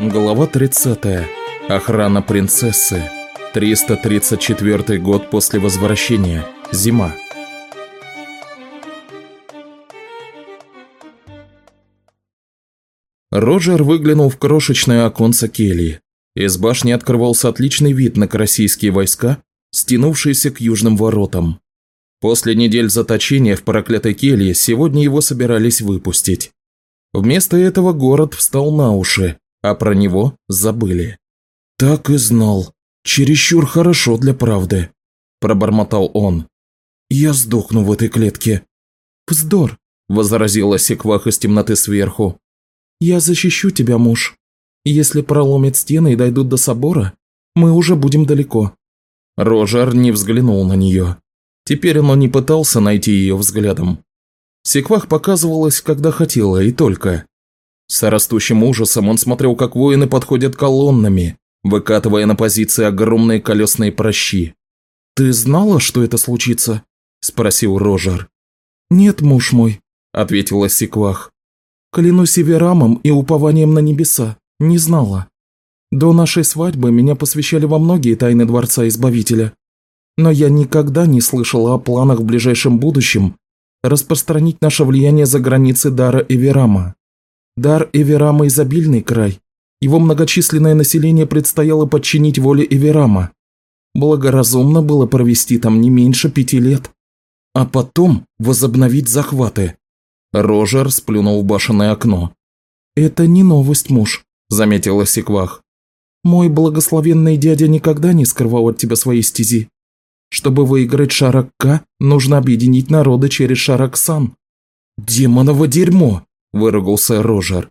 Глава 30. Охрана принцессы. 334 год после возвращения. Зима. Роджер выглянул в крошечное оконце кельи. Из башни открывался отличный вид на российские войска, стянувшиеся к южным воротам. После недель заточения в проклятой келье сегодня его собирались выпустить. Вместо этого город встал на уши, а про него забыли. «Так и знал. Чересчур хорошо для правды», – пробормотал он. «Я сдохну в этой клетке». «Вздор», – возразила Секвах из темноты сверху. «Я защищу тебя, муж. Если проломят стены и дойдут до собора, мы уже будем далеко». Рожар не взглянул на нее. Теперь он не пытался найти ее взглядом. Секвах показывалась, когда хотела, и только. С растущим ужасом он смотрел, как воины подходят колоннами, выкатывая на позиции огромные колесные прощи. «Ты знала, что это случится?» – спросил Рожер. «Нет, муж мой», – ответила Секвах. «Клянусь Эверамом и упованием на небеса, не знала. До нашей свадьбы меня посвящали во многие тайны Дворца Избавителя, но я никогда не слышала о планах в ближайшем будущем распространить наше влияние за границы Дара Эверама. Дар Эверама – изобильный край. Его многочисленное население предстояло подчинить воле Эверама. Благоразумно было провести там не меньше пяти лет. А потом возобновить захваты. Рожер сплюнул в башенное окно. «Это не новость, муж», – заметила Секвах. «Мой благословенный дядя никогда не скрывал от тебя свои стези. Чтобы выиграть Шаракка, нужно объединить народы через Шараксан». «Демоново дерьмо!» – выругался Рожер.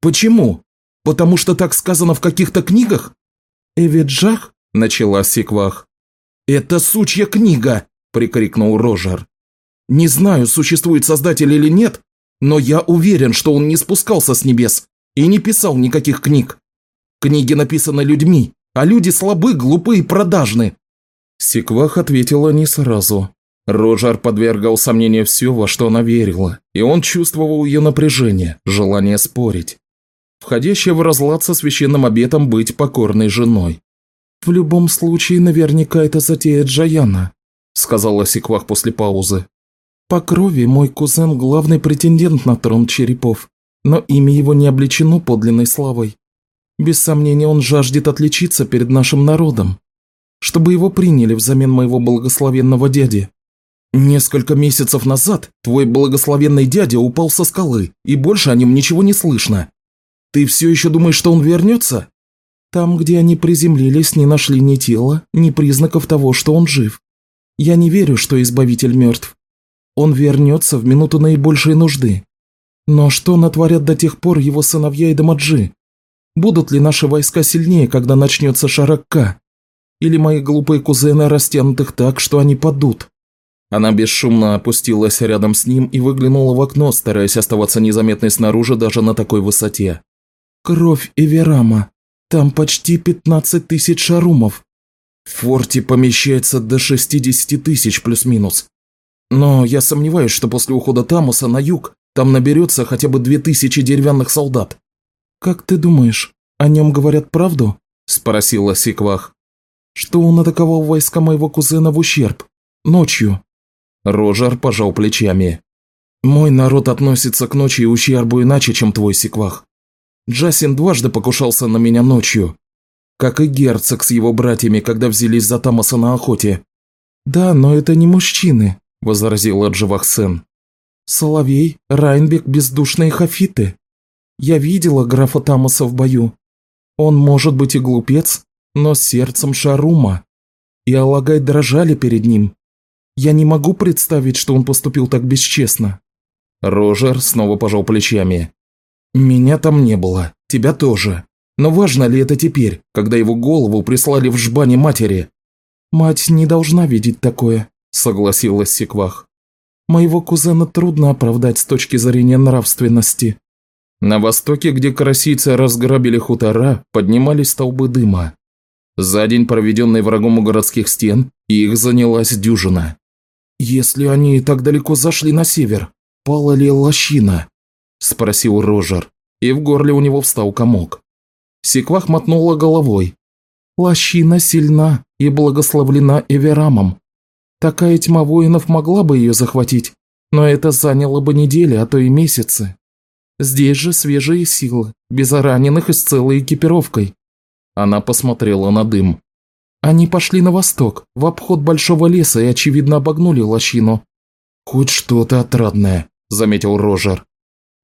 «Почему? Потому что так сказано в каких-то книгах?» «Эвиджах?» – начала Сиквах. «Это сучья книга!» – прикрикнул Рожер. «Не знаю, существует создатель или нет, но я уверен, что он не спускался с небес и не писал никаких книг. Книги написаны людьми, а люди слабы, глупы и продажны». Сиквах ответила не сразу. Роджер подвергал сомнению все, во что она верила, и он чувствовал ее напряжение, желание спорить. Входящее в разлад со священным обетом быть покорной женой. «В любом случае, наверняка это затея Джаяна», – сказала Секвах после паузы. «По крови мой кузен – главный претендент на трон черепов, но имя его не обличено подлинной славой. Без сомнения, он жаждет отличиться перед нашим народом, чтобы его приняли взамен моего благословенного дяди. «Несколько месяцев назад твой благословенный дядя упал со скалы, и больше о нем ничего не слышно. Ты все еще думаешь, что он вернется?» «Там, где они приземлились, не нашли ни тела, ни признаков того, что он жив. Я не верю, что Избавитель мертв. Он вернется в минуту наибольшей нужды. Но что натворят до тех пор его сыновья и Дамаджи? Будут ли наши войска сильнее, когда начнется Шаракка? Или мои глупые кузены растянут их так, что они падут?» Она бесшумно опустилась рядом с ним и выглянула в окно, стараясь оставаться незаметной снаружи даже на такой высоте. «Кровь Эверама. Там почти 15 тысяч шарумов. В форте помещается до 60 тысяч плюс-минус. Но я сомневаюсь, что после ухода Тамуса на юг там наберется хотя бы 2000 деревянных солдат». «Как ты думаешь, о нем говорят правду?» – спросила Сиквах. «Что он атаковал войска моего кузена в ущерб? Ночью?» Рожар пожал плечами. «Мой народ относится к ночи и ущербу иначе, чем твой секвах. Джасин дважды покушался на меня ночью, как и герцог с его братьями, когда взялись за Тамаса на охоте». «Да, но это не мужчины», – возразила Джавахсен. «Соловей, Райнбек, бездушные хафиты. Я видела графа Тамаса в бою. Он может быть и глупец, но с сердцем Шарума. И Алагай дрожали перед ним, я не могу представить, что он поступил так бесчестно». Рожер снова пожал плечами. «Меня там не было, тебя тоже. Но важно ли это теперь, когда его голову прислали в жбане матери?» «Мать не должна видеть такое», – согласилась Секвах. «Моего кузена трудно оправдать с точки зрения нравственности». На востоке, где карасийцы разграбили хутора, поднимались столбы дыма. За день, проведенный врагом у городских стен, их занялась дюжина. «Если они так далеко зашли на север, пала ли лощина?» – спросил Рожер, и в горле у него встал комок. Секвах мотнула головой. Лощина сильна и благословлена Эверамом. Такая тьма воинов могла бы ее захватить, но это заняло бы недели, а то и месяцы. Здесь же свежие силы, без раненых и с целой экипировкой. Она посмотрела на дым. Они пошли на восток, в обход большого леса и, очевидно, обогнули лощину. «Хоть что-то отрадное», – заметил Рожер.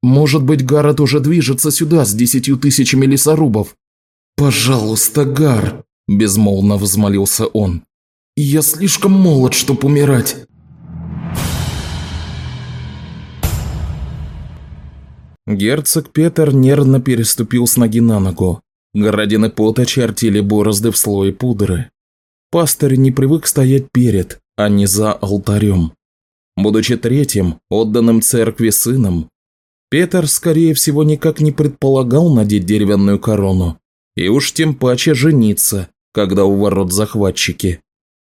«Может быть, Гаррет уже движется сюда с десятью тысячами лесорубов?» «Пожалуйста, Гар», – безмолвно взмолился он. «Я слишком молод, чтоб умирать». Герцог Петер нервно переступил с ноги на ногу. Городины пота чертили борозды в слое пудры. Пастырь не привык стоять перед, а не за алтарем. Будучи третьим, отданным церкви сыном, Петр, скорее всего, никак не предполагал надеть деревянную корону, и уж тем паче жениться, когда у ворот захватчики.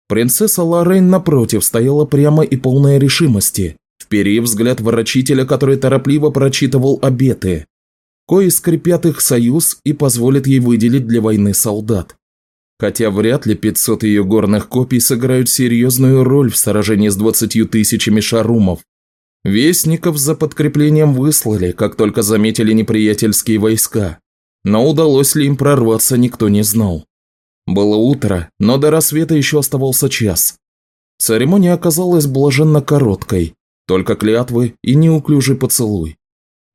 Принцесса Лоррейн, напротив, стояла прямо и полная решимости, вперев взгляд ворочителя, который торопливо прочитывал обеты кои скрепят их союз и позволят ей выделить для войны солдат. Хотя вряд ли 500 ее горных копий сыграют серьезную роль в сражении с 20 тысячами шарумов. Вестников за подкреплением выслали, как только заметили неприятельские войска. Но удалось ли им прорваться, никто не знал. Было утро, но до рассвета еще оставался час. Церемония оказалась блаженно короткой, только клятвы и неуклюжий поцелуй.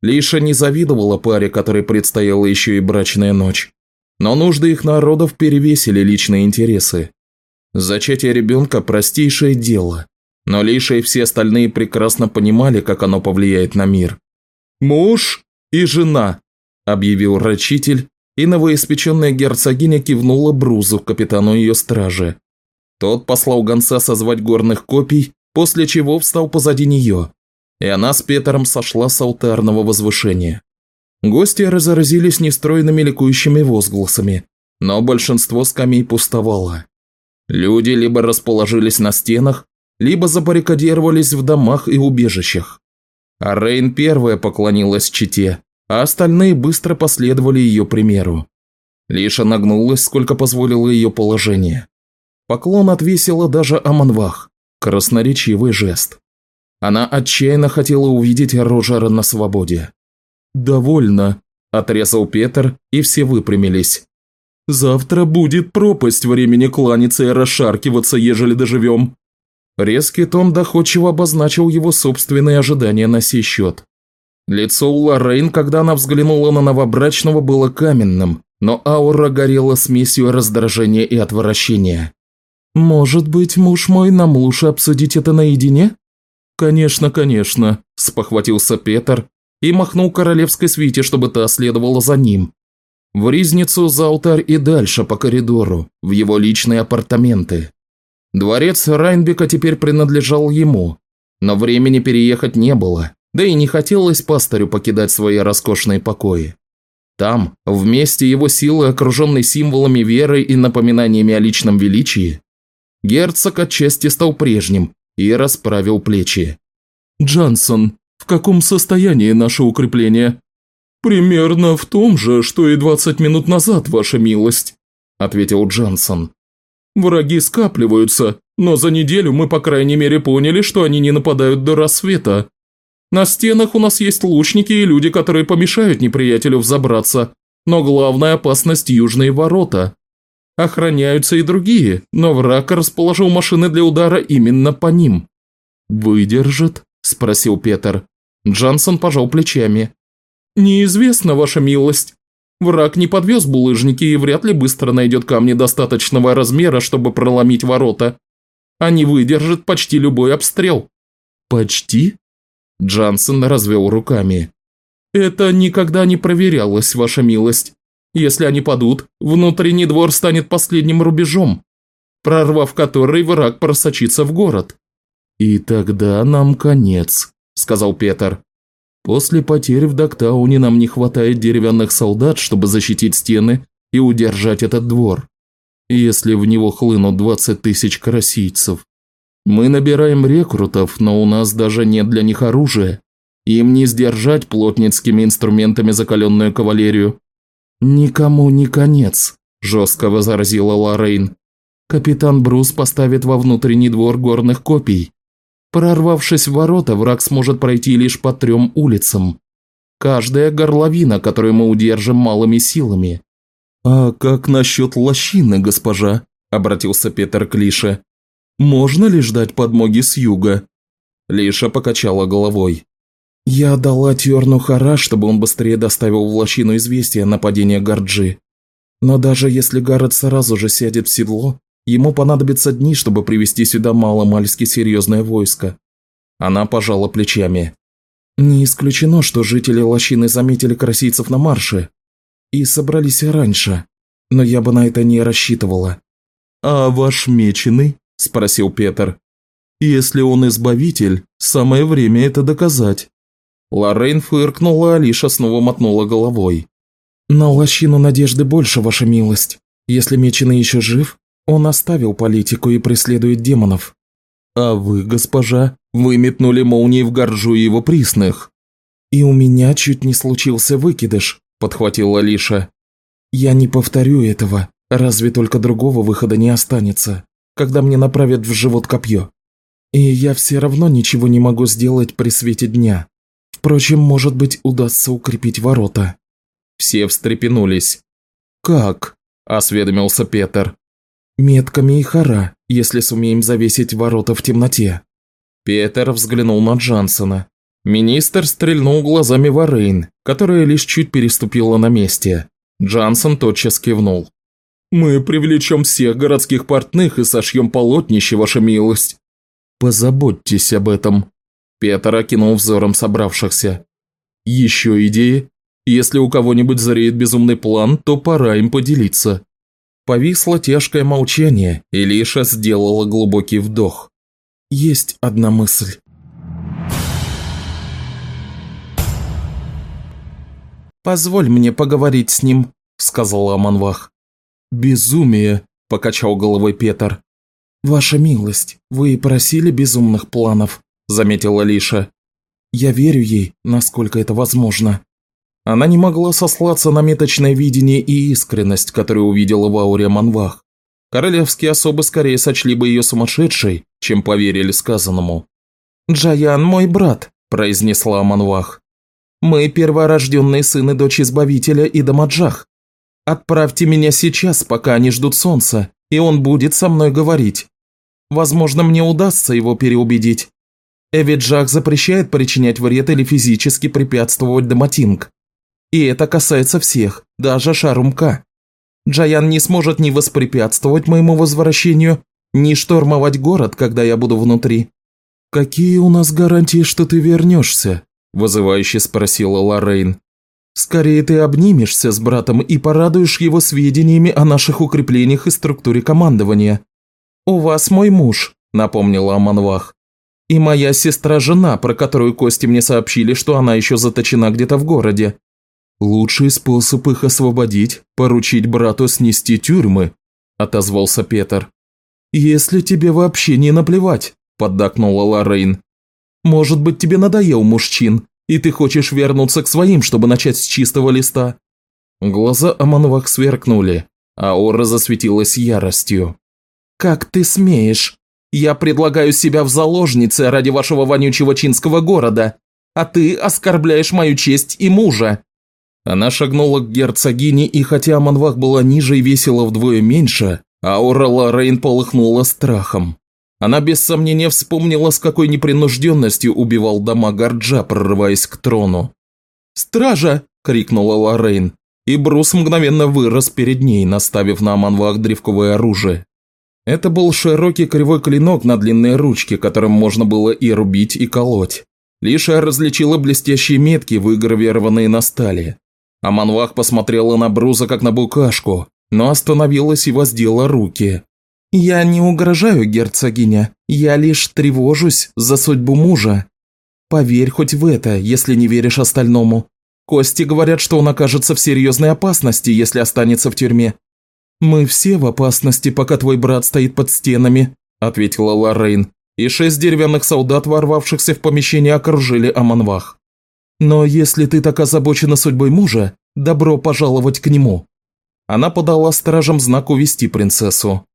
Лиша не завидовала паре, которой предстояла еще и брачная ночь. Но нужды их народов перевесили личные интересы. Зачатие ребенка – простейшее дело, но Лиша и все остальные прекрасно понимали, как оно повлияет на мир. «Муж и жена», – объявил рачитель, и новоиспеченная герцогиня кивнула Брузу, капитану ее стражи. Тот послал гонца созвать горных копий, после чего встал позади нее, и она с Петером сошла с алтарного возвышения. Гости разразились нестройными ликующими возгласами, но большинство скамей пустовало. Люди либо расположились на стенах, либо забаррикадировались в домах и убежищах. А Рейн первая поклонилась чите, а остальные быстро последовали ее примеру. Лиша нагнулась, сколько позволило ее положение. Поклон отвесила даже Аманвах, красноречивый жест. Она отчаянно хотела увидеть Рожера на свободе. «Довольно», – отрезал Петр, и все выпрямились. «Завтра будет пропасть времени кланяться и расшаркиваться, ежели доживем». Резкий тон доходчиво обозначил его собственные ожидания на сей счет. Лицо у Лоррейн, когда она взглянула на новобрачного, было каменным, но аура горела смесью раздражения и отвращения. «Может быть, муж мой, нам лучше обсудить это наедине?» «Конечно, конечно», – спохватился Петр и махнул королевской свите, чтобы та следовала за ним. В ризницу за алтарь и дальше по коридору, в его личные апартаменты. Дворец Райнбека теперь принадлежал ему, но времени переехать не было, да и не хотелось пастырю покидать свои роскошные покои. Там, вместе его силы, окруженной символами веры и напоминаниями о личном величии, герцог отчасти стал прежним, и расправил плечи. «Джансон, в каком состоянии наше укрепление?» «Примерно в том же, что и 20 минут назад, ваша милость», – ответил Джансон. «Враги скапливаются, но за неделю мы по крайней мере поняли, что они не нападают до рассвета. На стенах у нас есть лучники и люди, которые помешают неприятелю взобраться, но главная опасность – южные ворота. Охраняются и другие, но враг расположил машины для удара именно по ним. «Выдержит?» – спросил Петр. Джансон пожал плечами. «Неизвестно, ваша милость. Враг не подвез булыжники и вряд ли быстро найдет камни достаточного размера, чтобы проломить ворота. Они выдержат почти любой обстрел». «Почти?» Джансон развел руками. «Это никогда не проверялось, ваша милость. Если они падут, внутренний двор станет последним рубежом, прорвав который враг просочится в город. «И тогда нам конец», – сказал Петр. «После потерь в Доктауне нам не хватает деревянных солдат, чтобы защитить стены и удержать этот двор. Если в него хлынут 20 тысяч карасийцев. Мы набираем рекрутов, но у нас даже нет для них оружия. Им не сдержать плотницкими инструментами закаленную кавалерию. «Никому не конец», – жестко возразила Лоррейн. «Капитан Брус поставит во внутренний двор горных копий. Прорвавшись в ворота, враг сможет пройти лишь по трем улицам. Каждая горловина, которую мы удержим малыми силами». «А как насчет лощины, госпожа?» – обратился Петр к. «Можно ли ждать подмоги с юга?» Лиша покачала головой. «Я дала Тьорну Хара, чтобы он быстрее доставил в лощину известие о нападении Гарджи. Но даже если Гаррет сразу же сядет в седло, ему понадобится дни, чтобы привести сюда маломальски серьезное войско». Она пожала плечами. «Не исключено, что жители лощины заметили красийцев на марше и собрались раньше, но я бы на это не рассчитывала». «А ваш меченый?» – спросил Петр. «Если он избавитель, самое время это доказать». Лоррейн фыркнула, а Алиша снова мотнула головой. «На лощину надежды больше, ваша милость. Если Меченый еще жив, он оставил политику и преследует демонов». «А вы, госпожа, вы метнули молнии в горжу его присных». «И у меня чуть не случился выкидыш», – подхватила Алиша. «Я не повторю этого, разве только другого выхода не останется, когда мне направят в живот копье. И я все равно ничего не могу сделать при свете дня. Впрочем, может быть, удастся укрепить ворота». Все встрепенулись. «Как?» – осведомился Петр. «Метками и хара, если сумеем завесить ворота в темноте». Петр взглянул на Джансона. Министр стрельнул глазами в Рейн, которая лишь чуть переступила на месте. Джансон тотчас кивнул. «Мы привлечем всех городских портных и сошьем полотнище, ваша милость». «Позаботьтесь об этом», Петр окинул взором собравшихся. «Еще идеи? Если у кого-нибудь зареет безумный план, то пора им поделиться». Повисло тяжкое молчание, и Лиша сделала глубокий вдох. «Есть одна мысль». «Позволь мне поговорить с ним», – сказала Аманвах. «Безумие», – покачал головой Петр. «Ваша милость, вы просили безумных планов. – заметила Лиша. «Я верю ей, насколько это возможно». Она не могла сослаться на меточное видение и искренность, которую увидела в ауре Манвах. Королевские особы скорее сочли бы ее сумасшедшей, чем поверили сказанному. «Джаян мой брат», – произнесла Манвах. «Мы перворожденные сыны дочь Избавителя и Дамаджах. Отправьте меня сейчас, пока они ждут солнца, и он будет со мной говорить. Возможно, мне удастся его переубедить. Эвиджак запрещает причинять вред или физически препятствовать Даматинг. И это касается всех, даже Шарумка. Джаян не сможет ни воспрепятствовать моему возвращению, ни штурмовать город, когда я буду внутри. «Какие у нас гарантии, что ты вернешься?» – вызывающе спросила Лоррейн. «Скорее ты обнимешься с братом и порадуешь его сведениями о наших укреплениях и структуре командования». «У вас мой муж», – напомнила Аманвах. И моя сестра-жена, про которую Кости мне сообщили, что она еще заточена где-то в городе. Лучший способ их освободить – поручить брату снести тюрьмы», – отозвался Петр. «Если тебе вообще не наплевать», – поддакнула Лоррейн. «Может быть, тебе надоел мужчин, и ты хочешь вернуться к своим, чтобы начать с чистого листа?» Глаза Амановых сверкнули, а аура засветилась яростью. «Как ты смеешь? Я предлагаю себя в заложнице ради вашего вонючего чинского города, а ты оскорбляешь мою честь и мужа». Она шагнула к герцогине, и хотя Манвах была ниже и весила вдвое меньше, аура Лоррейн полыхнула страхом. Она без сомнения вспомнила, с какой непринужденностью убивал дома Гарджа, прорываясь к трону. «Стража!» – крикнула Лоррейн, и Брус мгновенно вырос перед ней, наставив на Аманвах древковое оружие. Это был широкий кривой клинок на длинной ручке, которым можно было и рубить, и колоть. Лиша различила блестящие метки, выгравированные на стали. Аманвах посмотрела на Бруза как на букашку, но остановилась и воздела руки. «Я не угрожаю, герцогиня, я лишь тревожусь за судьбу мужа. Поверь хоть в это, если не веришь остальному. Кости говорят, что он окажется в серьезной опасности, если останется в тюрьме. «Мы все в опасности, пока твой брат стоит под стенами», – ответила Лоррейн, и шесть деревянных солдат, ворвавшихся в помещение, окружили Аманвах. Но если ты так озабочена судьбой мужа, добро пожаловать к нему». Она подала стражам знак увести принцессу.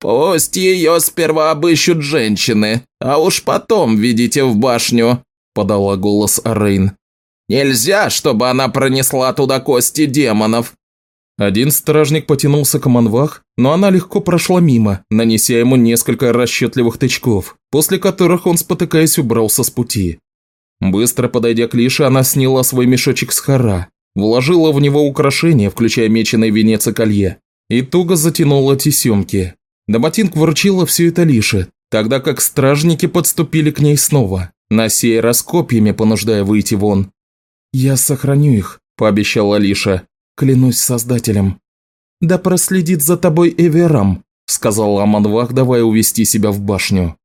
«Пусть ее сперва обыщут женщины, а уж потом ведите в башню», – подала голос Арейн. «Нельзя, чтобы она пронесла туда кости демонов». Один стражник потянулся к Манвах, но она легко прошла мимо, нанеся ему несколько расчетливых тычков, после которых он, спотыкаясь, убрался с пути. Быстро подойдя к Лише, она сняла свой мешочек с хара, вложила в него украшения, включая меченый венец и колье, и туго затянула тесемки. Доботинг вручила все это Лише, тогда как стражники подступили к ней снова, на сей раз копьями понуждая выйти вон. «Я сохраню их», – пообещала Лиша, клянусь создателем. «Да проследит за тобой Эверам», – сказал Аманвах, давая увести себя в башню.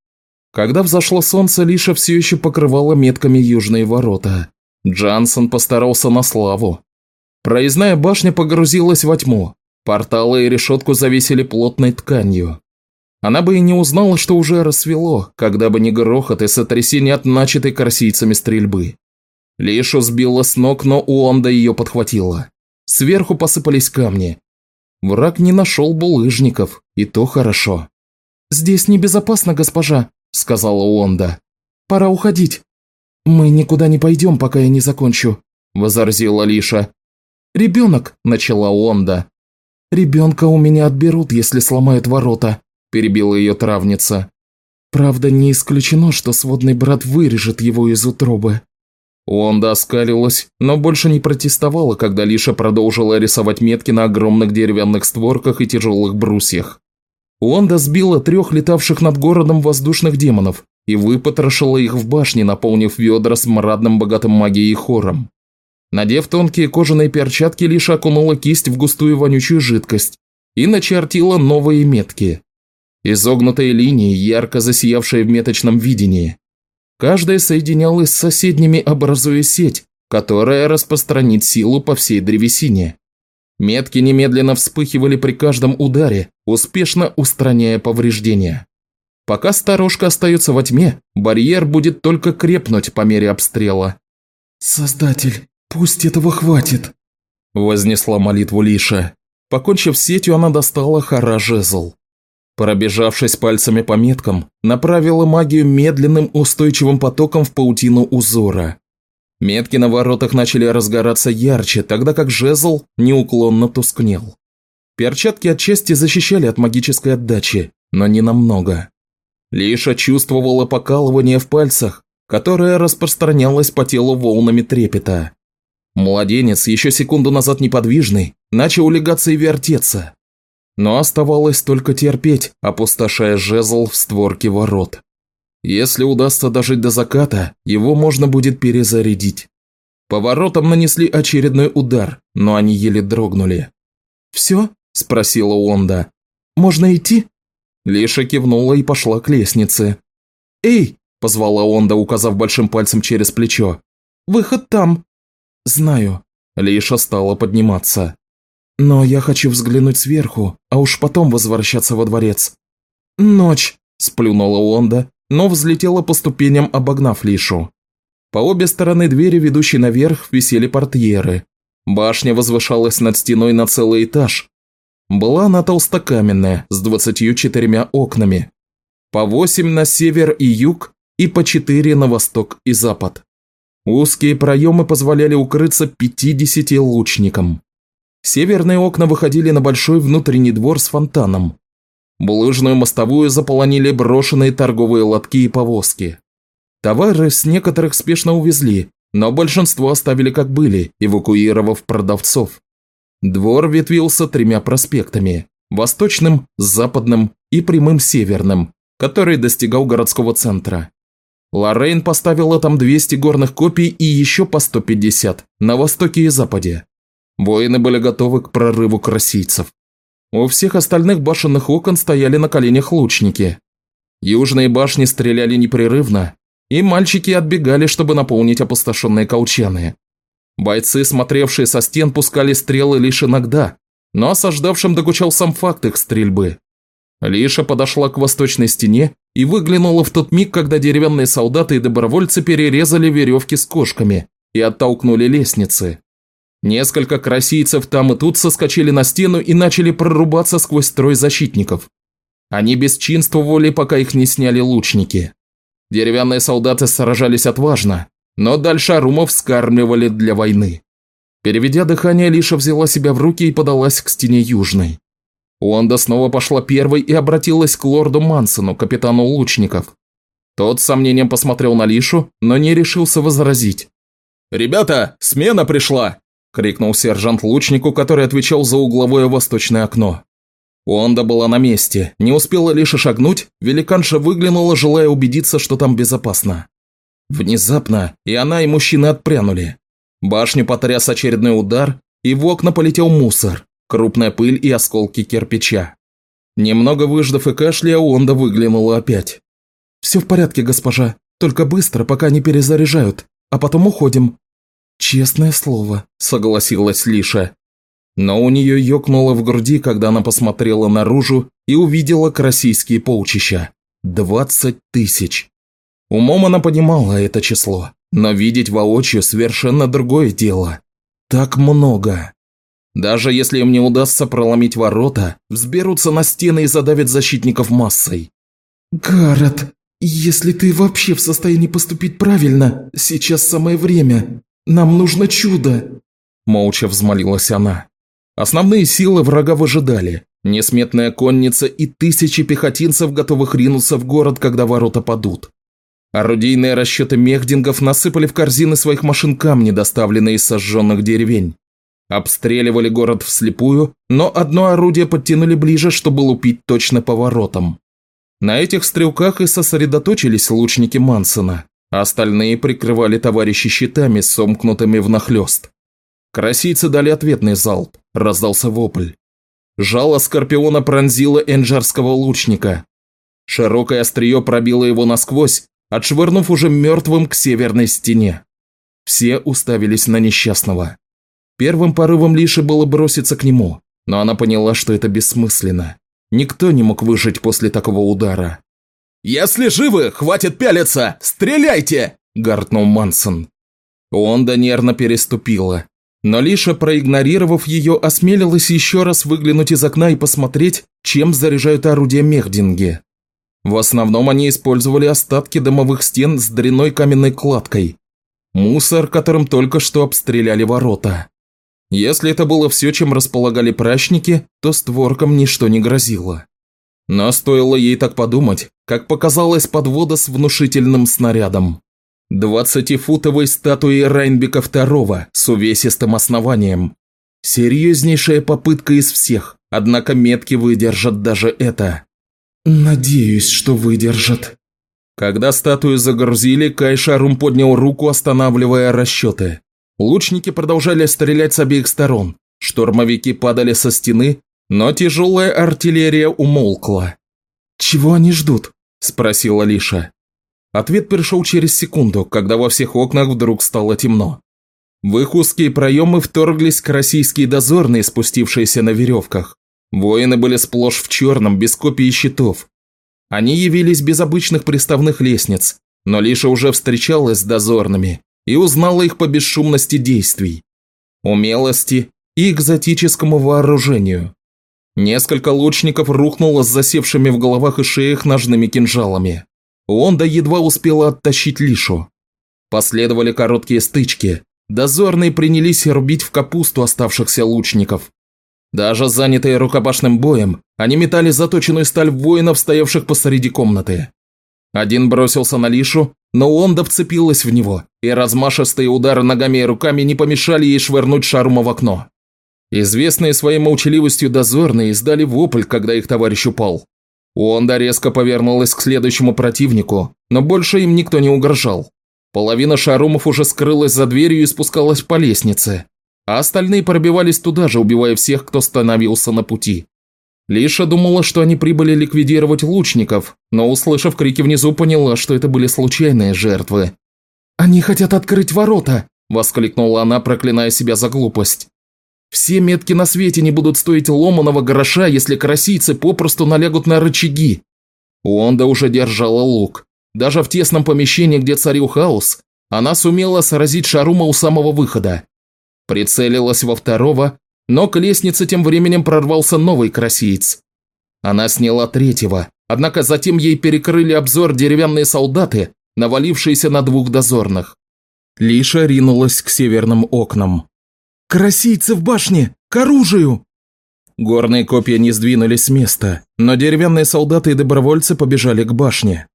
Когда взошло солнце, Лиша все еще покрывала метками южные ворота. Джансон постарался на славу. Проездная башня погрузилась во тьму, Порталы и решетку завесили плотной тканью. Она бы и не узнала, что уже рассвело, когда бы не грохот и сотрясение от начатой корсийцами стрельбы. Лишу сбила с ног, но Уонда ее подхватила. Сверху посыпались камни. Враг не нашел булыжников, и то хорошо. «Здесь небезопасно, госпожа», – сказала Уонда. «Пора уходить». «Мы никуда не пойдем, пока я не закончу», – возразила Лиша. «Ребенок», – начала Уонда. «Ребенка у меня отберут, если сломают ворота», – перебила ее травница. «Правда, не исключено, что сводный брат вырежет его из утробы». Уонда оскалилась, но больше не протестовала, когда Лиша продолжила рисовать метки на огромных деревянных створках и тяжелых брусьях. Уонда сбила трех летавших над городом воздушных демонов и выпотрошила их в башне, наполнив ведра с мрадным богатым магией хором. Надев тонкие кожаные перчатки, лишь окунула кисть в густую вонючую жидкость и начертила новые метки. Изогнутые линии, ярко засиявшие в меточном видении. Каждая соединялась с соседними, образуя сеть, которая распространит силу по всей древесине. Метки немедленно вспыхивали при каждом ударе, успешно устраняя повреждения. Пока сторожка остается во тьме, барьер будет только крепнуть по мере обстрела. «Создатель, «Пусть этого хватит», – вознесла молитву Лиша. Покончив сетью, она достала хара жезл. Пробежавшись пальцами по меткам, направила магию медленным устойчивым потоком в паутину узора. Метки на воротах начали разгораться ярче, тогда как жезл неуклонно тускнел. Перчатки отчасти защищали от магической отдачи, но не намного. Лиша чувствовала покалывание в пальцах, которое распространялось по телу волнами трепета. Младенец, еще секунду назад неподвижный, начал улегаться и вертеться. Но оставалось только терпеть, опустошая жезл в створке ворот. Если удастся дожить до заката, его можно будет перезарядить. По воротам нанесли очередной удар, но они еле дрогнули. «Все?» – спросила Уонда. «Можно идти?» Лиша кивнула и пошла к лестнице. «Эй!» – позвала Онда, указав большим пальцем через плечо. «Выход там!» «Знаю». Лиша стала подниматься. «Но я хочу взглянуть сверху, а уж потом возвращаться во дворец». «Ночь», – сплюнула Онда, но взлетела по ступеням, обогнав Лишу. По обе стороны двери, ведущей наверх, висели портьеры. Башня возвышалась над стеной на целый этаж. Была она толстокаменная, с двадцатью четырьмя окнами. По восемь на север и юг, и по четыре на восток и запад. Узкие проемы позволяли укрыться 50 лучникам. Северные окна выходили на большой внутренний двор с фонтаном. Булыжную мостовую заполонили брошенные торговые лотки и повозки. Товары с некоторых спешно увезли, но большинство оставили как были, эвакуировав продавцов. Двор ветвился тремя проспектами – восточным, западным и прямым северным, который достигал городского центра. Лоррейн поставила там 200 горных копий и еще по 150 на востоке и западе. Воины были готовы к прорыву красийцев. У всех остальных башенных окон стояли на коленях лучники. Южные башни стреляли непрерывно, и мальчики отбегали, чтобы наполнить опустошенные колчаны. Бойцы, смотревшие со стен, пускали стрелы лишь иногда, но осаждавшим докучал сам факт их стрельбы. Лиша подошла к восточной стене и выглянула в тот миг, когда деревянные солдаты и добровольцы перерезали веревки с кошками и оттолкнули лестницы. Несколько красийцев там и тут соскочили на стену и начали прорубаться сквозь строй защитников. Они бесчинствовали, пока их не сняли лучники. Деревянные солдаты сражались отважно, но дальше арумов скармливали для войны. Переведя дыхание, Лиша взяла себя в руки и подалась к стене южной. Уонда снова пошла первой и обратилась к лорду Мансону, капитану лучников. Тот с сомнением посмотрел на Лишу, но не решился возразить. «Ребята, смена пришла!» – крикнул сержант лучнику, который отвечал за угловое восточное окно. Уонда была на месте, не успела Лиша шагнуть, великанша выглянула, желая убедиться, что там безопасно. Внезапно и она, и мужчины отпрянули. Башню потряс очередной удар, и в окна полетел мусор, крупная пыль и осколки кирпича. Немного выждав и кашляя, Уонда выглянула опять. «Все в порядке, госпожа, только быстро, пока не перезаряжают, а потом уходим». «Честное слово», – согласилась Лиша. Но у нее ёкнуло в груди, когда она посмотрела наружу и увидела российские полчища. Двадцать тысяч. Умом она понимала это число, но видеть воочию совершенно другое дело. Так много. Даже если им не удастся проломить ворота, взберутся на стены и задавят защитников массой. «Гаррет, если ты вообще в состоянии поступить правильно, сейчас самое время. Нам нужно чудо!» Молча взмолилась она. Основные силы врага выжидали. Несметная конница и тысячи пехотинцев, готовых ринуться в город, когда ворота падут. Орудийные расчеты мехдингов насыпали в корзины своих машин камни, доставленные из сожженных деревень. Обстреливали город вслепую, но одно орудие подтянули ближе, чтобы лупить точно по воротам. На этих стрелках и сосредоточились лучники Мансона, остальные прикрывали товарищи щитами, сомкнутыми внахлёст. Красийцы дали ответный залп, раздался вопль. Жало Скорпиона пронзило энджарского лучника. Широкое острие пробило его насквозь, отшвырнув уже мертвым к северной стене. Все уставились на несчастного. Первым порывом Лиши было броситься к нему, но она поняла, что это бессмысленно. Никто не мог выжить после такого удара. «Если живы, хватит пялиться! Стреляйте!» – гаркнул Мансон. Онда нервно переступила, но Лиша, проигнорировав ее, осмелилась еще раз выглянуть из окна и посмотреть, чем заряжают орудия Мехдинги. В основном они использовали остатки домовых стен с дряной каменной кладкой. Мусор, которым только что обстреляли ворота. Если это было все, чем располагали прачники, то створкам ничто не грозило. Но стоило ей так подумать, как показалась подвода с внушительным снарядом. Двадцатифутовой статуей Райнбека II с увесистым основанием. Серьезнейшая попытка из всех, однако метки выдержат даже это. «Надеюсь, что выдержат». Когда статую загрузили, Кайшарум поднял руку, останавливая расчеты. Лучники продолжали стрелять с обеих сторон. Штурмовики падали со стены, но тяжелая артиллерия умолкла. «Чего они ждут?» – спросила Лиша. Ответ пришел через секунду, когда во всех окнах вдруг стало темно. В их узкие проемы вторглись российские дозорные, спустившиеся на веревках. Воины были сплошь в черном, без копий щитов. Они явились без обычных приставных лестниц, но Лиша уже встречалась с дозорными и узнала их по бесшумности действий, умелости и экзотическому вооружению. Несколько лучников рухнуло с засевшими в головах и шеях ножными кинжалами. Онда едва успела оттащить Лишу. Последовали короткие стычки. Дозорные принялись рубить в капусту оставшихся лучников. Даже занятые рукопашным боем, они метали заточенную сталь воинов, стоявших посреди комнаты. Один бросился на Лишу, но Онда вцепилась в него, и размашистые удары ногами и руками не помешали ей швырнуть Шарума в окно. Известные своей молчаливостью дозорные издали вопль, когда их товарищ упал. Онда резко повернулась к следующему противнику, но больше им никто не угрожал. Половина шарумов уже скрылась за дверью и спускалась по лестнице, а остальные пробивались туда же, убивая всех, кто становился на пути. Лиша думала, что они прибыли ликвидировать лучников, но, услышав крики внизу, поняла, что это были случайные жертвы. «Они хотят открыть ворота!» – воскликнула она, проклиная себя за глупость. «Все метки на свете не будут стоить ломаного гроша, если красийцы попросту налягут на рычаги». Уонда уже держала лук. Даже в тесном помещении, где царил хаос, Она сумела сразить Шарума у самого выхода. Прицелилась во второго, но к лестнице тем временем прорвался новый красиец. Она сняла третьего, однако затем ей перекрыли обзор деревянные солдаты, навалившиеся на двух дозорных. Лиша ринулась к северным окнам. «Красийцы в башне! К оружию!» Горные копья не сдвинулись с места, но деревянные солдаты и добровольцы побежали к башне.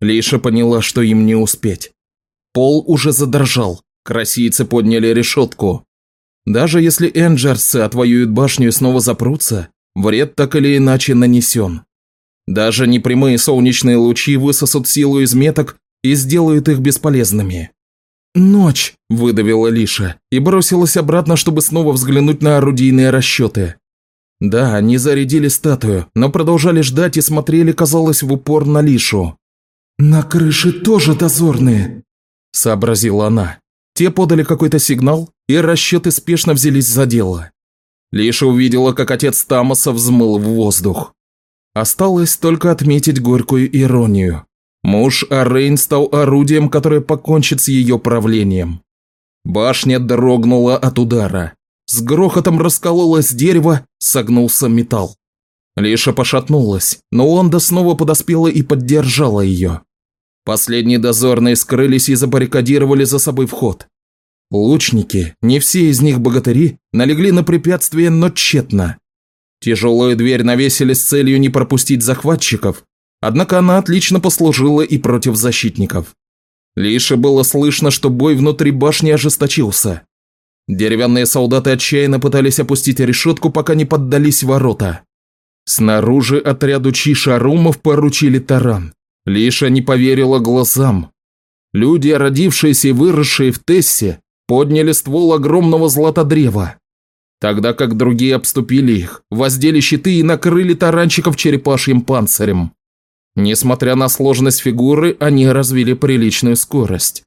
Лиша поняла, что им не успеть. Пол уже задрожал, красийцы подняли решетку. Даже если энджерсы отвоюют башню и снова запрутся, вред так или иначе нанесен. Даже непрямые солнечные лучи высосут силу из меток и сделают их бесполезными. «Ночь!» – выдавила Лиша и бросилась обратно, чтобы снова взглянуть на орудийные расчеты. Да, они зарядили статую, но продолжали ждать и смотрели, казалось, в упор на Лишу. «На крыше тоже дозорные», – сообразила она. Те подали какой-то сигнал, и расчеты спешно взялись за дело. Лиша увидела, как отец Тамаса взмыл в воздух. Осталось только отметить горькую иронию. Муж Арейн стал орудием, которое покончит с ее правлением. Башня дрогнула от удара. С грохотом раскололось дерево, согнулся металл. Лиша пошатнулась, но Онда снова подоспела и поддержала ее. Последние дозорные скрылись и забаррикадировали за собой вход. Лучники, не все из них богатыри, налегли на препятствие, но тщетно. Тяжелую дверь навесили с целью не пропустить захватчиков, однако она отлично послужила и против защитников. Лише было слышно, что бой внутри башни ожесточился. Деревянные солдаты отчаянно пытались опустить решетку, пока не поддались ворота. Снаружи отряду Чишарумов поручили таран. Лиша не поверила глазам. Люди, родившиеся и выросшие в Тессе, подняли ствол огромного златодрева. Тогда как другие обступили их, воздели щиты и накрыли таранчиков черепашьим панцирем. Несмотря на сложность фигуры, они развили приличную скорость.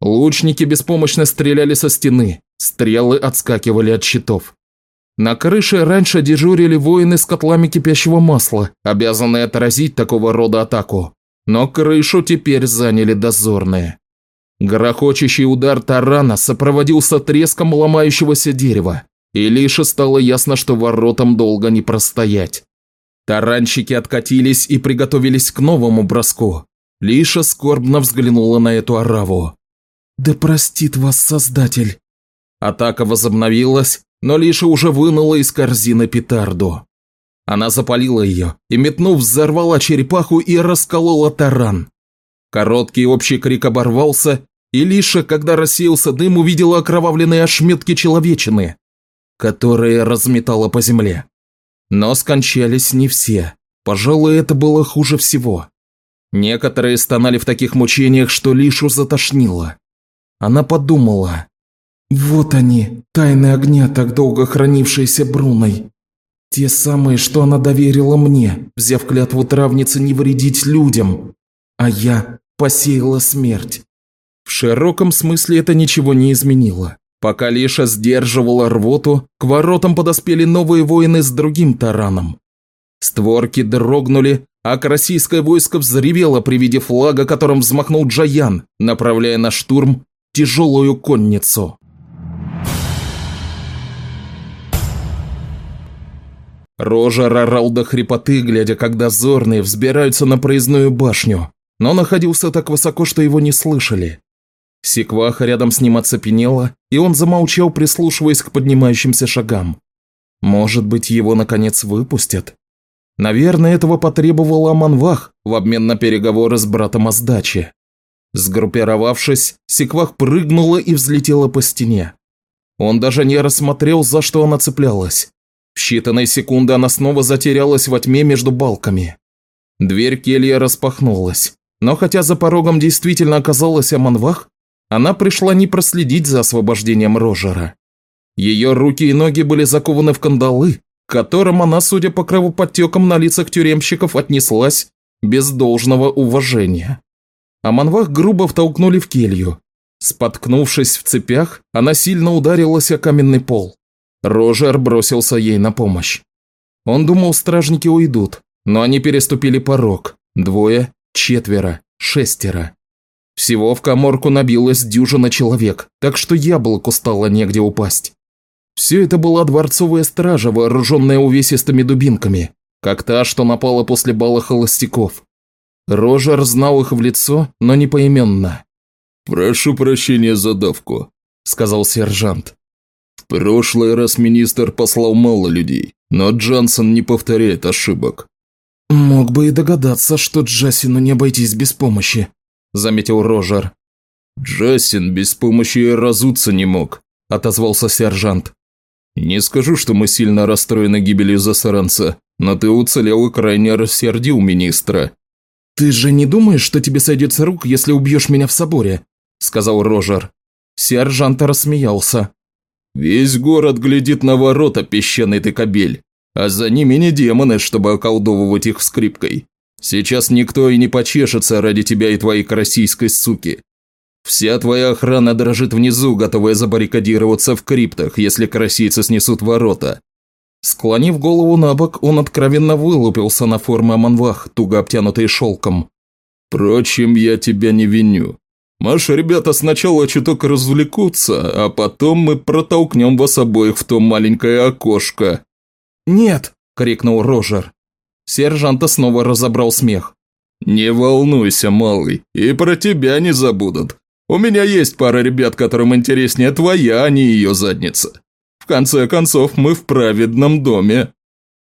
Лучники беспомощно стреляли со стены, стрелы отскакивали от щитов. На крыше раньше дежурили воины с котлами кипящего масла, обязанные отразить такого рода атаку но крышу теперь заняли дозорные. Грохочущий удар тарана сопроводился треском ломающегося дерева, и лишь стало ясно, что воротам долго не простоять. Таранщики откатились и приготовились к новому броску. Лиша скорбно взглянула на эту ораву. «Да простит вас Создатель!» Атака возобновилась, но Лиша уже вынула из корзины петарду. Она запалила ее и, метнув, взорвала черепаху и расколола таран. Короткий общий крик оборвался, и Лиша, когда рассеялся дым, увидела окровавленные ошметки человечины, которые разметала по земле. Но скончались не все. Пожалуй, это было хуже всего. Некоторые стонали в таких мучениях, что Лишу затошнило. Она подумала. «Вот они, тайны огня, так долго хранившиеся Бруной. Те самые, что она доверила мне, взяв клятву травницы не вредить людям. А я посеяла смерть. В широком смысле это ничего не изменило. Пока Лиша сдерживала рвоту, к воротам подоспели новые воины с другим тараном. Створки дрогнули, а российское войско взревело при виде флага, которым взмахнул Джаян, направляя на штурм тяжелую конницу. Рожа орал до хрипоты, глядя, как дозорные взбираются на проездную башню, но находился так высоко, что его не слышали. Секваха рядом с ним оцепенела, и он замолчал, прислушиваясь к поднимающимся шагам. Может быть, его наконец выпустят? Наверное, этого потребовал Аманвах в обмен на переговоры с братом о сдаче. Сгруппировавшись, Секвах прыгнула и взлетела по стене. Он даже не рассмотрел, за что она цеплялась. В считанные секунды она снова затерялась во тьме между балками. Дверь келья распахнулась, но хотя за порогом действительно оказалась Аманвах, она пришла не проследить за освобождением Рожера. Ее руки и ноги были закованы в кандалы, к которым она, судя по кровоподтекам на лицах тюремщиков, отнеслась без должного уважения. Аманвах грубо втолкнули в келью. Споткнувшись в цепях, она сильно ударилась о каменный пол. Рожер бросился ей на помощь. Он думал, стражники уйдут, но они переступили порог. Двое, четверо, шестеро. Всего в коморку набилось дюжина человек, так что яблоку стало негде упасть. Все это была дворцовая стража, вооруженная увесистыми дубинками, как та, что напала после бала холостяков. Рожер знал их в лицо, но не поименно. «Прошу прощения за давку», – сказал сержант. «В прошлый раз министр послал мало людей, но Джансон не повторяет ошибок». «Мог бы и догадаться, что Джасину не обойтись без помощи», – заметил Рожер. «Джасин без помощи и разуться не мог», – отозвался сержант. «Не скажу, что мы сильно расстроены гибелью засранца, но ты уцелел и крайне рассердил министра». «Ты же не думаешь, что тебе сойдет с рук, если убьешь меня в соборе?» – сказал Рожер. Сержант рассмеялся. «Весь город глядит на ворота, песчаный ты кобель, а за ними не демоны, чтобы околдовывать их скрипкой. Сейчас никто и не почешется ради тебя и твоей карасийской суки. Вся твоя охрана дрожит внизу, готовая забаррикадироваться в криптах, если карасийцы снесут ворота. Склонив голову на бок, он откровенно вылупился на формы Аманвах, туго обтянутые шелком. «Впрочем, я тебя не виню. Наши ребята сначала чуток развлекутся, а потом мы протолкнем вас обоих в то маленькое окошко». «Нет!» – крикнул Рожер. Сержанта снова разобрал смех. «Не волнуйся, малый, и про тебя не забудут. У меня есть пара ребят, которым интереснее твоя, а не ее задница. В конце концов, мы в праведном доме».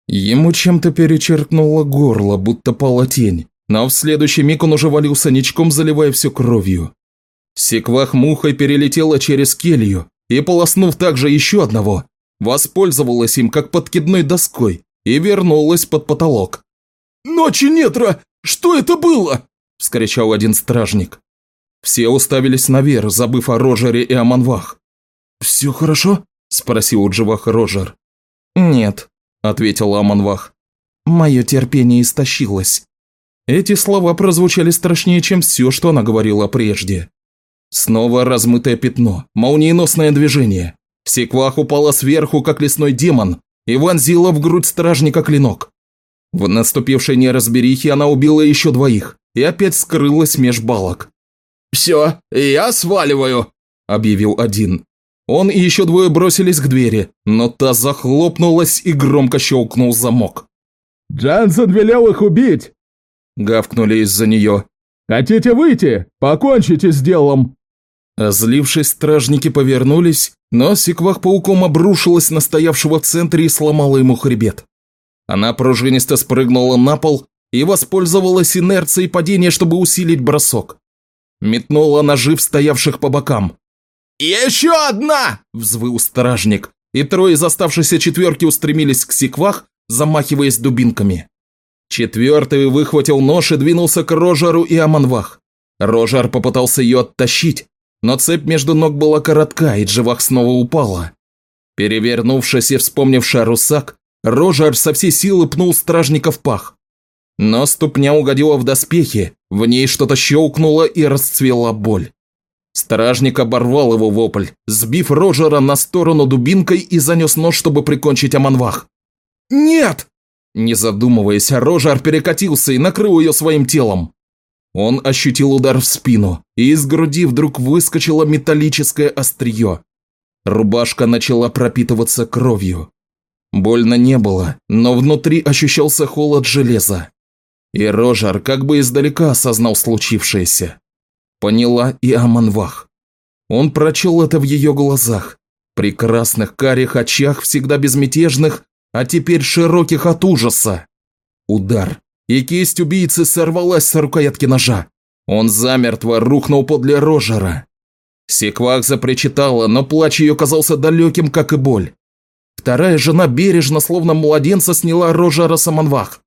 Ему чем-то перечеркнуло горло, будто пала тень, но в следующий миг он уже валился ничком, заливая все кровью. Секвах мухой перелетела через келью и, полоснув также еще одного, воспользовалась им как подкидной доской и вернулась под потолок. «Ночи нетра! Что это было?» – вскричал один стражник. Все уставились наверх, забыв о Рожере и о Манвах. «Все хорошо?» – спросил у Дживаха Рожер. «Нет», – ответил Аманвах. «Мое терпение истощилось». Эти слова прозвучали страшнее, чем все, что она говорила прежде. Снова размытое пятно, молниеносное движение. Секвах упала сверху, как лесной демон, и вонзила в грудь стражника клинок. В наступившей неразберихе она убила еще двоих и опять скрылась меж балок. «Все, я сваливаю», – объявил один. Он и еще двое бросились к двери, но та захлопнулась и громко щелкнул замок. «Джансон велел их убить!» – гавкнули из-за нее. «Хотите выйти? Покончите с делом!» Озлившись, стражники повернулись, но секвах пауком обрушилась на стоявшего в центре и сломала ему хребет. Она пружинисто спрыгнула на пол и воспользовалась инерцией падения, чтобы усилить бросок метнула ножи в стоявших по бокам. «Еще одна!» – взвыл стражник, и трое из оставшейся четверки устремились к секвах, замахиваясь дубинками. Четвертый выхватил нож и двинулся к Рожару и Аманвах. Рожар попытался ее оттащить, но цепь между ног была коротка, и Дживах снова упала. Перевернувшись и вспомнив Шарусак, Рожар со всей силы пнул стражника в пах. Но ступня угодила в доспехи, в ней что-то щелкнуло и расцвела боль. Стражник оборвал его вопль, сбив Роджера на сторону дубинкой и занес нож, чтобы прикончить Аманвах. «Нет!» Не задумываясь, Рожар перекатился и накрыл ее своим телом. Он ощутил удар в спину, и из груди вдруг выскочило металлическое острие. Рубашка начала пропитываться кровью. Больно не было, но внутри ощущался холод железа. И Рожар как бы издалека осознал случившееся. Поняла и Аманвах. Он прочел это в ее глазах. Прекрасных карих очах, всегда безмятежных, а теперь широких от ужаса. Удар. И кисть убийцы сорвалась с рукоятки ножа. Он замертво рухнул подле Рожера. Секвах запричитала, но плач ее казался далеким, как и боль. Вторая жена бережно, словно младенца, сняла Рожера Саманвах.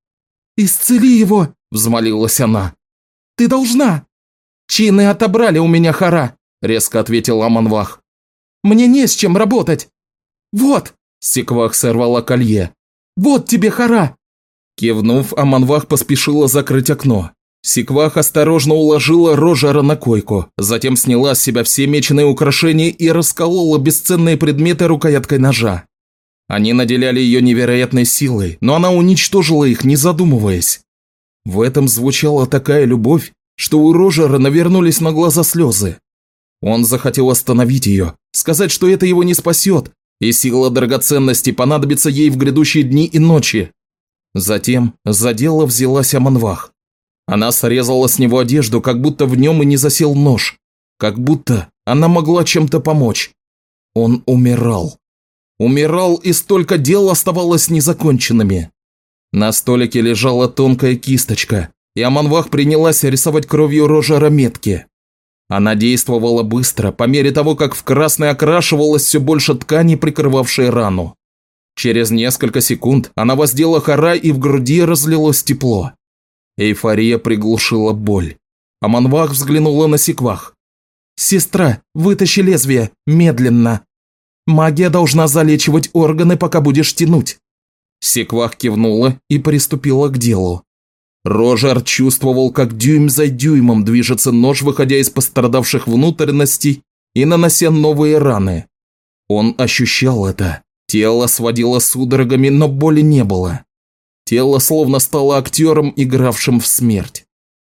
«Исцели его!» – взмолилась она. «Ты должна!» «Чины отобрали у меня хара!» – резко ответил Аманвах. «Мне не с чем работать!» «Вот!» – Секвах сорвала колье. «Вот тебе хара!» Кивнув, Аманвах поспешила закрыть окно. Секвах осторожно уложила Рожара на койку, затем сняла с себя все меченые украшения и расколола бесценные предметы рукояткой ножа. Они наделяли ее невероятной силой, но она уничтожила их, не задумываясь. В этом звучала такая любовь, что у Рожера навернулись на глаза слезы. Он захотел остановить ее, сказать, что это его не спасет, и сила драгоценности понадобится ей в грядущие дни и ночи. Затем за дело взялась Аманвах. Она срезала с него одежду, как будто в нем и не засел нож, как будто она могла чем-то помочь. Он умирал. Умирал, и столько дел оставалось незаконченными. На столике лежала тонкая кисточка, и Аманвах принялась рисовать кровью Рожера метки. Она действовала быстро, по мере того, как в красный окрашивалось все больше ткани, прикрывавшей рану. Через несколько секунд она воздела хара, и в груди разлилось тепло. Эйфория приглушила боль. Аманвах взглянула на секвах. «Сестра, вытащи лезвие, медленно. Магия должна залечивать органы, пока будешь тянуть». Секвах кивнула и приступила к делу. Рожер чувствовал, как дюйм за дюймом движется нож, выходя из пострадавших внутренностей и нанося новые раны. Он ощущал это. Тело сводило судорогами, но боли не было. Тело словно стало актером, игравшим в смерть.